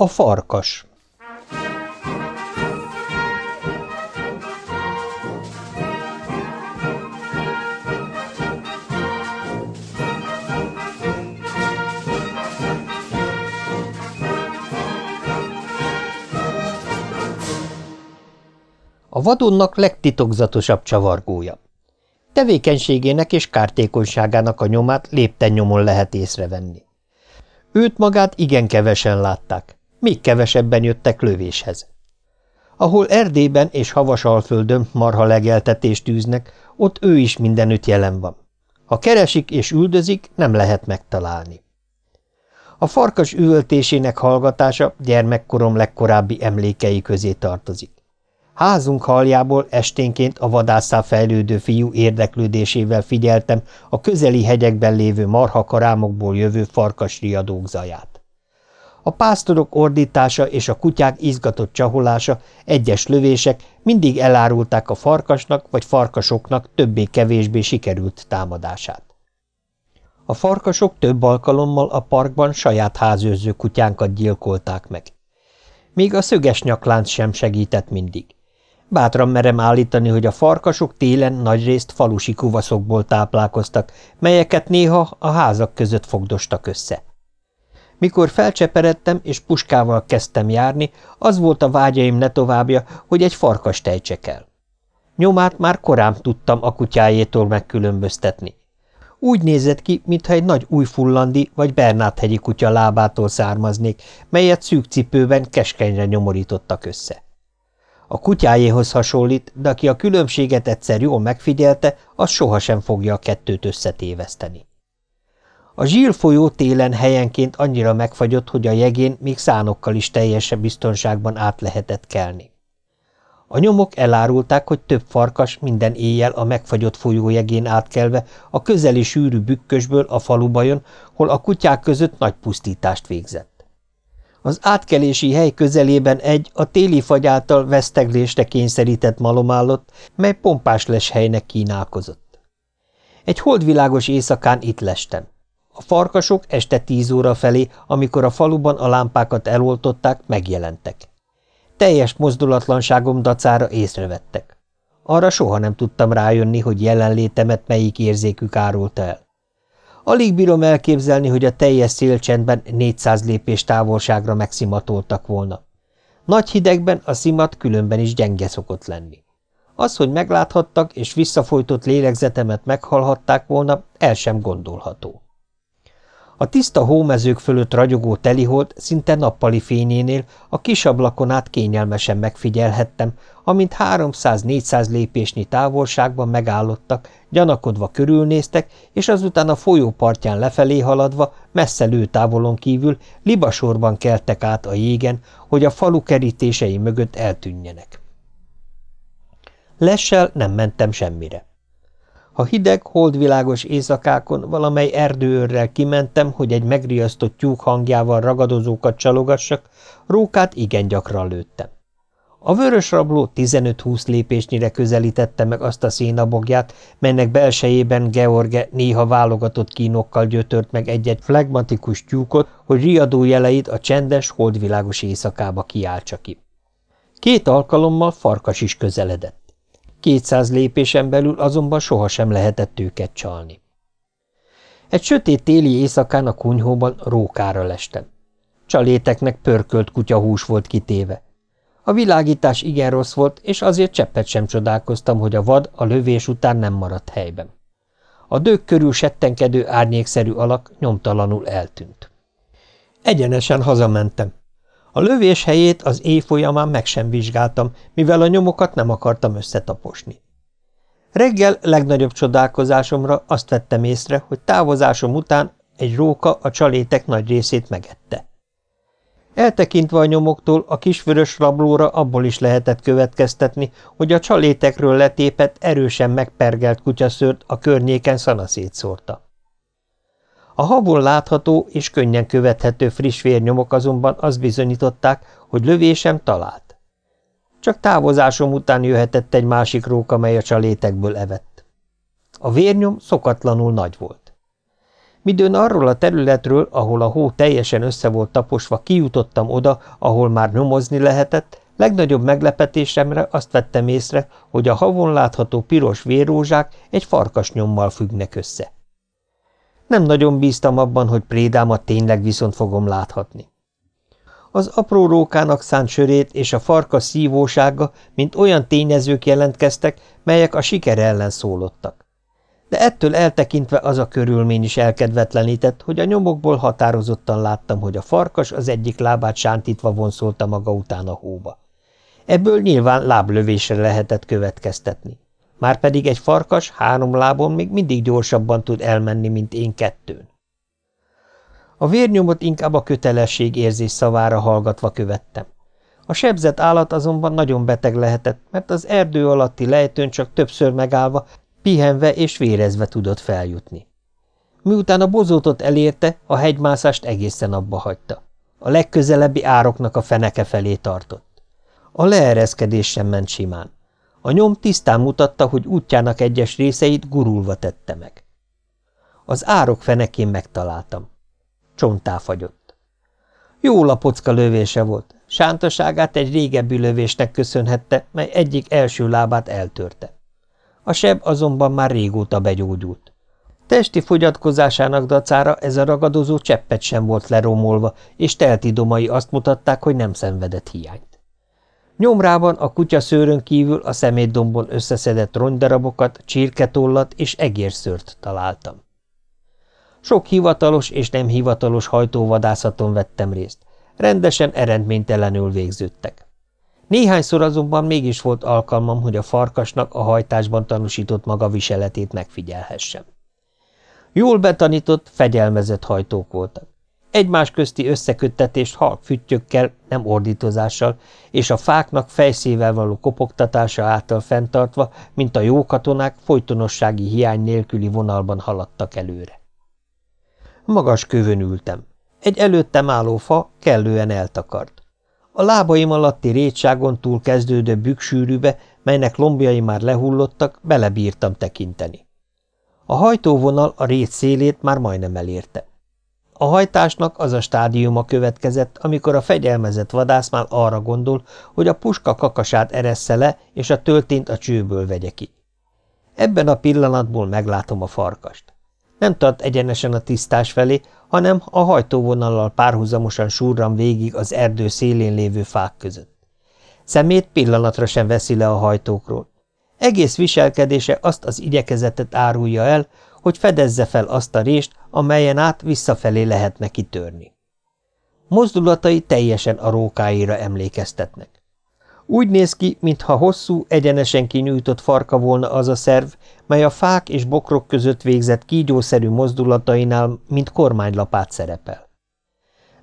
A farkas A vadonnak legtitokzatosabb csavargója. Tevékenységének és kártékonyságának a nyomát lépten nyomon lehet észrevenni. Őt magát igen kevesen látták, még kevesebben jöttek lövéshez. Ahol Erdélyben és Havasalföldön marha legeltetést tűznek, ott ő is mindenütt jelen van. Ha keresik és üldözik, nem lehet megtalálni. A farkas üvöltésének hallgatása gyermekkorom legkorábbi emlékei közé tartozik. Házunk haljából esténként a vadászá fejlődő fiú érdeklődésével figyeltem a közeli hegyekben lévő marhakarámokból jövő farkas riadók zaját. A pásztorok ordítása és a kutyák izgatott csaholása, egyes lövések mindig elárulták a farkasnak vagy farkasoknak többé-kevésbé sikerült támadását. A farkasok több alkalommal a parkban saját házőrző kutyánkat gyilkolták meg. Még a szöges nyaklánc sem segített mindig. Bátran merem állítani, hogy a farkasok télen nagyrészt falusi kuvaszokból táplálkoztak, melyeket néha a házak között fogdostak össze. Mikor felcseperedtem és puskával kezdtem járni, az volt a vágyaim ne továbbja, hogy egy farkas tejtsek el. Nyomát már korán tudtam a kutyájétól megkülönböztetni. Úgy nézett ki, mintha egy nagy újfullandi vagy Bernát-hegyi kutya lábától származnék, melyet szűk cipőben keskenyre nyomorítottak össze. A kutyájéhoz hasonlít, de aki a különbséget egyszer jól megfigyelte, az sohasem fogja a kettőt összetéveszteni. A zsír folyó télen helyenként annyira megfagyott, hogy a jegén még szánokkal is teljesebb biztonságban át lehetett kelni. A nyomok elárulták, hogy több farkas minden éjjel a megfagyott folyójegén átkelve a közeli sűrű bükkösből a faluba jön, hol a kutyák között nagy pusztítást végzett. Az átkelési hely közelében egy a téli fagy által veszteglésre kényszerített malom állott, mely pompás helynek kínálkozott. Egy holdvilágos éjszakán itt lestem. A farkasok este tíz óra felé, amikor a faluban a lámpákat eloltották, megjelentek. Teljes mozdulatlanságom dacára észrevettek. Arra soha nem tudtam rájönni, hogy jelenlétemet melyik érzékük árulta el. Alig bírom elképzelni, hogy a teljes szélcsendben 400 lépés távolságra megszimatoltak volna. Nagy hidegben a szimat különben is gyenge szokott lenni. Az, hogy megláthattak és visszafolytott lélegzetemet meghallhatták volna, el sem gondolható. A tiszta hómezők fölött ragyogó teliholt szinte nappali fényénél a kis ablakon át kényelmesen megfigyelhettem, amint 300-400 lépésnyi távolságban megállottak, gyanakodva körülnéztek, és azután a folyó partján lefelé haladva, messze lőtávolon kívül libasorban keltek át a jégen, hogy a falu kerítései mögött eltűnjenek. Lessel nem mentem semmire. A hideg, holdvilágos éjszakákon valamely erdőőrrel kimentem, hogy egy megriasztott tyúk hangjával ragadozókat csalogassak, rókát igen gyakran lőttem. A vörös rabló 15-20 lépésnyire közelítette meg azt a szénabogját, melynek belsejében George néha válogatott kínokkal gyötört meg egy-egy flegmatikus tyúkot, hogy riadó jeleit a csendes, holdvilágos éjszakába kiáltsa ki. Két alkalommal farkas is közeledett. Kétszáz lépésen belül azonban sohasem lehetett őket csalni. Egy sötét téli éjszakán a kunyhóban rókára lestem. Csaléteknek pörkölt kutyahús volt kitéve. A világítás igen rossz volt, és azért cseppet sem csodálkoztam, hogy a vad a lövés után nem maradt helyben. A dög körül settenkedő árnyékszerű alak nyomtalanul eltűnt. Egyenesen hazamentem. A lövés helyét az éj folyamán meg sem vizsgáltam, mivel a nyomokat nem akartam összetaposni. Reggel legnagyobb csodálkozásomra azt vettem észre, hogy távozásom után egy róka a csalétek nagy részét megette. Eltekintve a nyomoktól a kisvörös rablóra abból is lehetett következtetni, hogy a csalétekről letépett, erősen megpergelt kutyaszőrt a környéken szanaszét szórta. A habon látható és könnyen követhető friss vérnyomok azonban azt bizonyították, hogy lövésem talált. Csak távozásom után jöhetett egy másik róka, mely a csalétekből evett. A vérnyom szokatlanul nagy volt. Midőn arról a területről, ahol a hó teljesen össze volt taposva, kijutottam oda, ahol már nyomozni lehetett, legnagyobb meglepetésemre azt vettem észre, hogy a havon látható piros vérrózsák egy farkas nyommal függnek össze. Nem nagyon bíztam abban, hogy prédámat tényleg viszont fogom láthatni. Az apró rókának szánt sörét és a farka szívósága, mint olyan tényezők jelentkeztek, melyek a siker ellen szólottak. De ettől eltekintve az a körülmény is elkedvetlenített, hogy a nyomokból határozottan láttam, hogy a farkas az egyik lábát sántítva vonszolta maga után a hóba. Ebből nyilván láblövésre lehetett következtetni. Márpedig egy farkas három lábon még mindig gyorsabban tud elmenni, mint én kettőn. A vérnyomot inkább a kötelesség érzés szavára hallgatva követtem. A sebzett állat azonban nagyon beteg lehetett, mert az erdő alatti lejtőn csak többször megállva, pihenve és vérezve tudott feljutni. Miután a bozótot elérte, a hegymászást egészen abba hagyta. A legközelebbi ároknak a feneke felé tartott. A leereszkedés sem ment simán. A nyom tisztán mutatta, hogy útjának egyes részeit gurulva tette meg. Az árok fenekén megtaláltam. Csontá fagyott. Jó lapocka lövése volt, sántaságát egy régebbi lövésnek köszönhette, mely egyik első lábát eltörte. A seb azonban már régóta begyógyult. Testi fogyatkozásának dacára ez a ragadozó cseppet sem volt leromolva, és teltidomai azt mutatták, hogy nem szenvedett hiányt. Nyomrában a kutya kívül a szemétdombon összeszedett ronydarabokat, csirketollat és egérszőrt találtam. Sok hivatalos és nem hivatalos hajtóvadászaton vettem részt. Rendesen eredménytelenül végződtek. Néhányszor azonban mégis volt alkalmam, hogy a farkasnak a hajtásban tanúsított maga viseletét megfigyelhessem. Jól betanított, fegyelmezett hajtók voltak. Egymás közti összeköttetést halk füttyökkel, nem ordítozással, és a fáknak fejszével való kopogtatása által fenntartva, mint a jó katonák, folytonossági hiány nélküli vonalban haladtak előre. Magas kövön ültem. Egy előttem álló fa kellően eltakart. A lábaim alatti rétságon túl kezdődő büksűrűbe, melynek lombjai már lehullottak, belebírtam tekinteni. A hajtóvonal a rét szélét már majdnem elérte. A hajtásnak az a stádiuma következett, amikor a fegyelmezett vadász már arra gondol, hogy a puska kakasát eressze le, és a töltént a csőből vegye ki. Ebben a pillanatból meglátom a farkast. Nem tart egyenesen a tisztás felé, hanem a hajtóvonallal párhuzamosan surran végig az erdő szélén lévő fák között. Szemét pillanatra sem veszi le a hajtókról. Egész viselkedése azt az igyekezetet árulja el, hogy fedezze fel azt a rést, amelyen át visszafelé lehetne kitörni. Mozdulatai teljesen a rókáira emlékeztetnek. Úgy néz ki, mintha hosszú, egyenesen kinyújtott farka volna az a szerv, mely a fák és bokrok között végzett kígyószerű mozdulatainál, mint kormánylapát szerepel.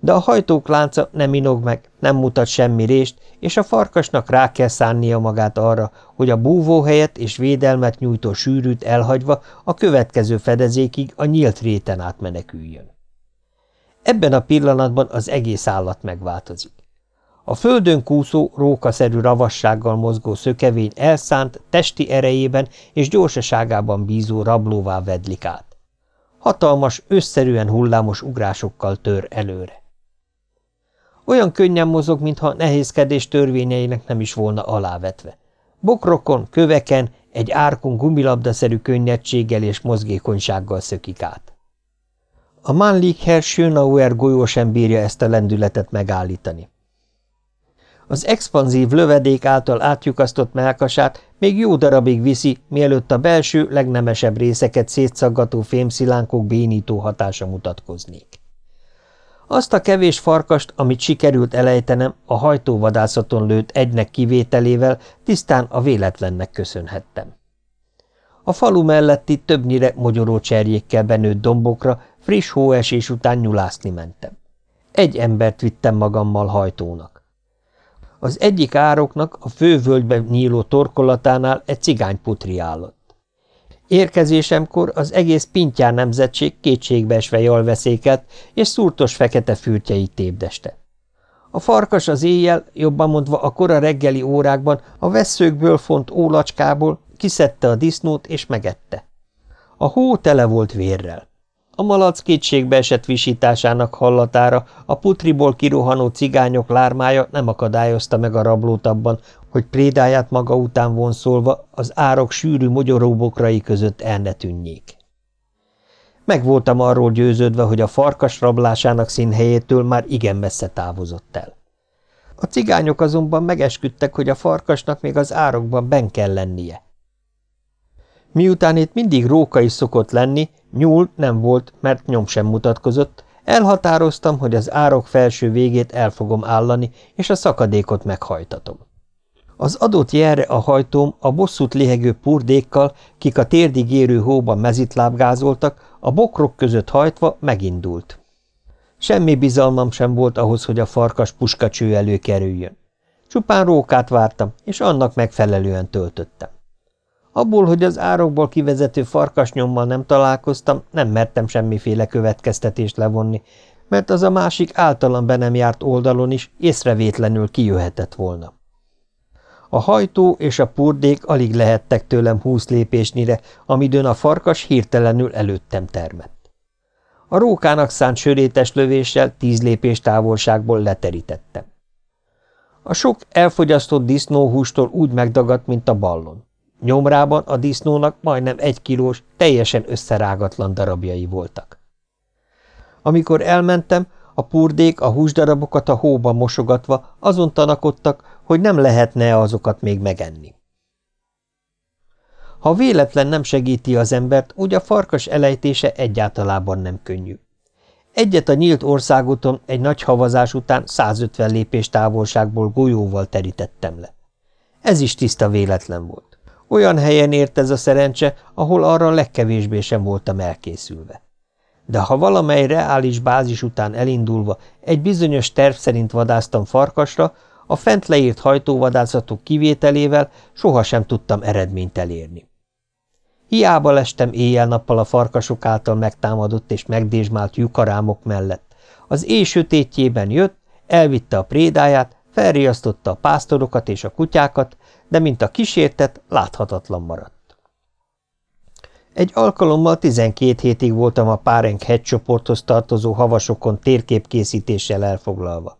De a hajtók lánca nem inog meg, nem mutat semmi rést, és a farkasnak rá kell szánnia magát arra, hogy a búvó helyet és védelmet nyújtó sűrűt elhagyva a következő fedezékig a nyílt réten átmeneküljön. Ebben a pillanatban az egész állat megváltozik. A földön kúszó, rókaszerű ravassággal mozgó szökevény elszánt, testi erejében és gyorsaságában bízó rablóvá vedlik át. Hatalmas, összerűen hullámos ugrásokkal tör előre. Olyan könnyen mozog, mintha nehézkedés törvényeinek nem is volna alávetve. Bokrokon, köveken, egy árkon gumilabdaszerű könnyedséggel és mozgékonysággal szökik át. A Mannlicher Schönauer golyó sem bírja ezt a lendületet megállítani. Az expanzív lövedék által átjukasztott melkasát még jó darabig viszi, mielőtt a belső, legnemesebb részeket szétszaggató fémszilánkok bénító hatása mutatkoznék. Azt a kevés farkast, amit sikerült elejtenem, a hajtóvadászaton lőtt egynek kivételével tisztán a véletlennek köszönhettem. A falu melletti többnyire mogyoró cserjékkel benőtt dombokra friss hóesés után nyulászni mentem. Egy embert vittem magammal hajtónak. Az egyik ároknak a fővölgyben nyíló torkolatánál egy cigányputri állott. Érkezésemkor az egész Pintyán nemzetség kétségbeesve jól veszékelt, és szúrtos fekete fürtjeit tépdeste. A farkas az éjjel, jobban mondva a kora reggeli órákban a vesszőkből font ólacskából kiszedte a disznót és megette. A hó tele volt vérrel. A malac kétségbe esett visításának hallatára a putriból kirohanó cigányok lármája nem akadályozta meg a rablót abban, hogy prédáját maga után vonszolva az árok sűrű mogyoróbokrai között el ne tűnjék. Meg arról győződve, hogy a farkas rablásának színhelyétől már igen messze távozott el. A cigányok azonban megesküdtek, hogy a farkasnak még az árokban ben kell lennie. Miután itt mindig róka is szokott lenni, nyúl nem volt, mert nyom sem mutatkozott, elhatároztam, hogy az árok felső végét el fogom állani, és a szakadékot meghajtatom. Az adott jelre a hajtóm a bosszút léhegő purdékkal, kik a térdig érő hóban mezitlábgázoltak, a bokrok között hajtva megindult. Semmi bizalmam sem volt ahhoz, hogy a farkas puskacső előkerüljön. Csupán rókát vártam, és annak megfelelően töltöttem. Abból, hogy az árokból kivezető farkasnyommal nem találkoztam, nem mertem semmiféle következtetést levonni, mert az a másik általam be nem járt oldalon is észrevétlenül kijöhetett volna. A hajtó és a purdék alig lehettek tőlem húsz lépésnyire, amidőn a farkas hirtelenül előttem termett. A rókának szánt sörétes lövéssel tíz lépés távolságból leterítettem. A sok elfogyasztott disznóhústól úgy megdagadt, mint a ballon. Nyomrában a disznónak majdnem egy kilós, teljesen összerágatlan darabjai voltak. Amikor elmentem, a purdék a húsdarabokat a hóban mosogatva azon tanakodtak, hogy nem lehetne azokat még megenni. Ha véletlen nem segíti az embert, úgy a farkas elejtése egyáltalában nem könnyű. Egyet a nyílt országúton egy nagy havazás után 150 lépés távolságból golyóval terítettem le. Ez is tiszta véletlen volt. Olyan helyen ért ez a szerencse, ahol arra legkevésbé sem voltam elkészülve de ha valamely reális bázis után elindulva egy bizonyos terv szerint vadáztam farkasra, a fent leírt hajtóvadászatok kivételével sohasem tudtam eredményt elérni. Hiába lestem éjjel-nappal a farkasok által megtámadott és megdésmált lyukarámok mellett. Az éj sötétjében jött, elvitte a prédáját, felriasztotta a pásztorokat és a kutyákat, de mint a kísértet, láthatatlan maradt. Egy alkalommal 12 hétig voltam a Párenk hegycsoporthoz tartozó havasokon térképkészítéssel elfoglalva.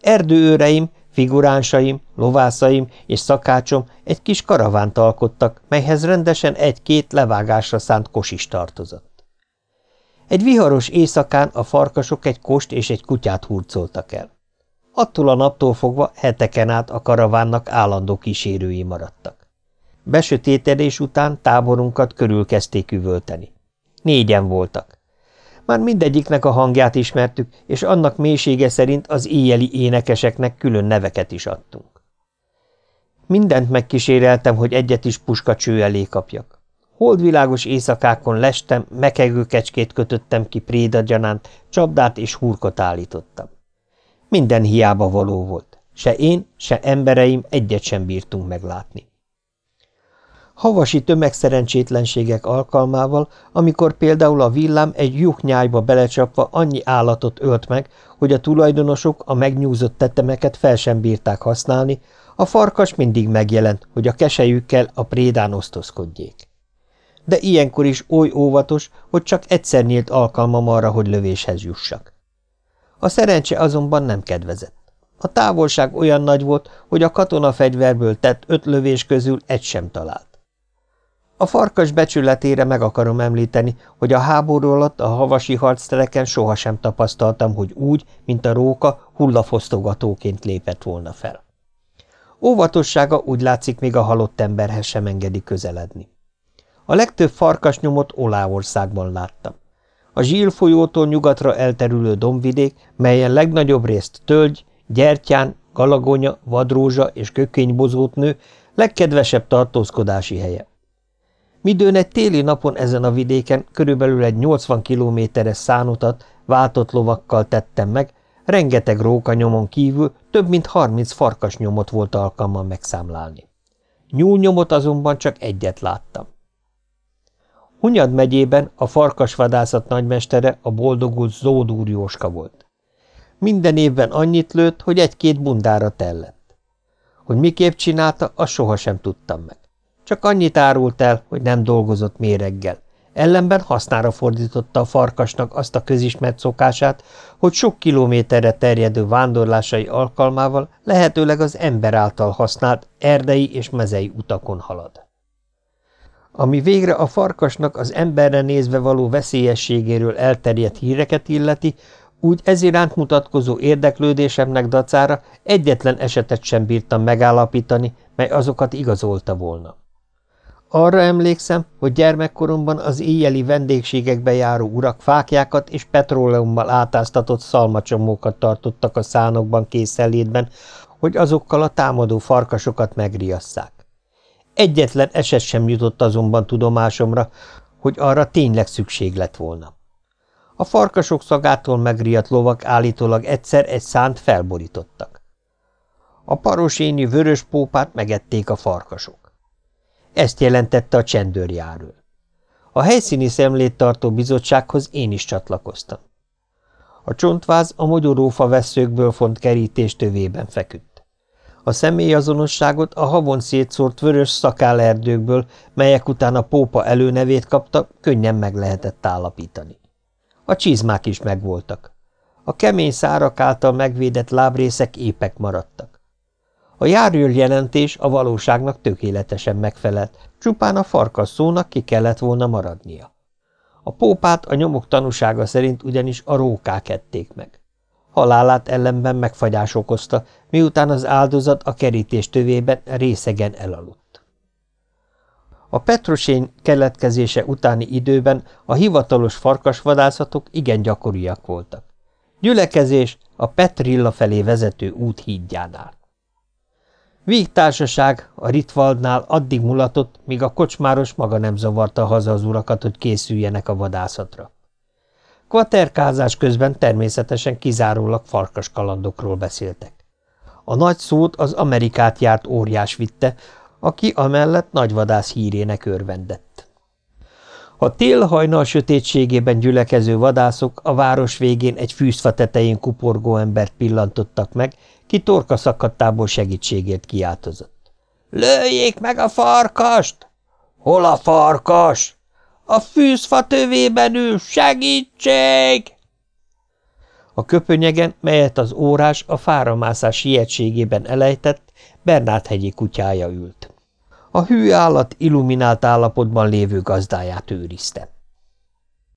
Erdőőreim, figuránsaim, lovászaim és szakácsom egy kis karavánt alkottak, melyhez rendesen egy-két levágásra szánt kos is tartozott. Egy viharos éjszakán a farkasok egy kost és egy kutyát hurcoltak el. Attól a naptól fogva heteken át a karavánnak állandó kísérői maradtak. Besötétedés után táborunkat körülkezdték üvölteni. Négyen voltak. Már mindegyiknek a hangját ismertük, és annak mélysége szerint az éjjeli énekeseknek külön neveket is adtunk. Mindent megkíséreltem, hogy egyet is puskacső elé kapjak. Holdvilágos éjszakákon lestem, mekegő kecskét kötöttem ki prédagyanánt, csapdát és hurkot állítottam. Minden hiába való volt. Se én, se embereim egyet sem bírtunk meglátni. Havasi tömegszerencsétlenségek alkalmával, amikor például a villám egy lyuknyájba belecsapva annyi állatot ölt meg, hogy a tulajdonosok a megnyúzott tetemeket fel sem bírták használni, a farkas mindig megjelent, hogy a kesejükkel a prédán osztozkodjék. De ilyenkor is oly óvatos, hogy csak egyszer nyílt alkalmam arra, hogy lövéshez jussak. A szerencse azonban nem kedvezett. A távolság olyan nagy volt, hogy a katona fegyverből tett öt lövés közül egy sem talált. A farkas becsületére meg akarom említeni, hogy a háború alatt a havasi harctereken sohasem tapasztaltam, hogy úgy, mint a róka, hullafosztogatóként lépett volna fel. Óvatossága úgy látszik, még a halott emberhez sem engedi közeledni. A legtöbb farkas nyomot Oláországban láttam. A Zsíl folyótól nyugatra elterülő dombvidék, melyen legnagyobb részt tölgy, gyertyán, galagonya, vadrózsa és kökénybozót nő, legkedvesebb tartózkodási helye. Midőn egy téli napon ezen a vidéken körülbelül egy 80 kilométeres szánutat váltott lovakkal tettem meg, rengeteg rókanyomon kívül több mint 30 farkas nyomot volt alkalmam megszámlálni. Nyúlnyomot azonban csak egyet láttam. Hunyad megyében a farkasvadászat nagymestere a boldogult Zódúr Jóska volt. Minden évben annyit lőtt, hogy egy-két bundára tellett. Hogy miképp csinálta, azt sohasem tudtam meg. Csak annyit árult el, hogy nem dolgozott méreggel. Ellenben hasznára fordította a farkasnak azt a közismert szokását, hogy sok kilométerre terjedő vándorlásai alkalmával lehetőleg az ember által használt erdei és mezei utakon halad. Ami végre a farkasnak az emberre nézve való veszélyességéről elterjedt híreket illeti, úgy iránt mutatkozó érdeklődésemnek dacára egyetlen esetet sem bírtam megállapítani, mely azokat igazolta volna. Arra emlékszem, hogy gyermekkoromban az éjjeli vendégségekbe járó urak fákjákat és petróleummal átáztatott szalmacsomókat tartottak a szánokban készelétben, hogy azokkal a támadó farkasokat megriasszák. Egyetlen eset sem jutott azonban tudomásomra, hogy arra tényleg szükség lett volna. A farkasok szagától megriadt lovak állítólag egyszer egy szánt felborítottak. A parosényi vörös pópát megették a farkasok. Ezt jelentette a csendőrjáról. A helyszíni szemlét tartó bizottsághoz én is csatlakoztam. A csontváz a mogyorófa veszőkből font kerítés tövében feküdt. A személyazonosságot a havon szétszórt vörös szakálerdőkből, melyek után a pópa előnevét kapta, könnyen meg lehetett állapítani. A csizmák is megvoltak. A kemény szárak által megvédett lábrészek épek maradtak. A járőr jelentés a valóságnak tökéletesen megfelelt, csupán a farkas szónak ki kellett volna maradnia. A pópát a nyomok tanúsága szerint ugyanis a rókák ették meg. Halálát ellenben megfagyás okozta, miután az áldozat a kerítés tövében részegen elaludt. A Petrosény keletkezése utáni időben a hivatalos farkasvadászatok igen gyakoriak voltak. Gyülekezés a Petrilla felé vezető út hídjánál. Vígtársaság a Ritvaldnál addig mulatott, míg a kocsmáros maga nem zavarta haza az urakat, hogy készüljenek a vadászatra. Kvaterkázás közben természetesen kizárólag farkas kalandokról beszéltek. A nagy szót az Amerikát járt óriás vitte, aki amellett nagyvadász hírének örvendett. A télhajnal sötétségében gyülekező vadászok a város végén egy fűzfa tetején kuporgó embert pillantottak meg, ki torka szakadtából segítségért kiáltozott. – Lőjék meg a farkast! – Hol a farkas? – A fűzfa tövében ül, segítség! A köpönyegen, melyet az órás a fáramászás sietségében elejtett, Bernát hegyi kutyája ült. A hű állat illuminált állapotban lévő gazdáját őrizte.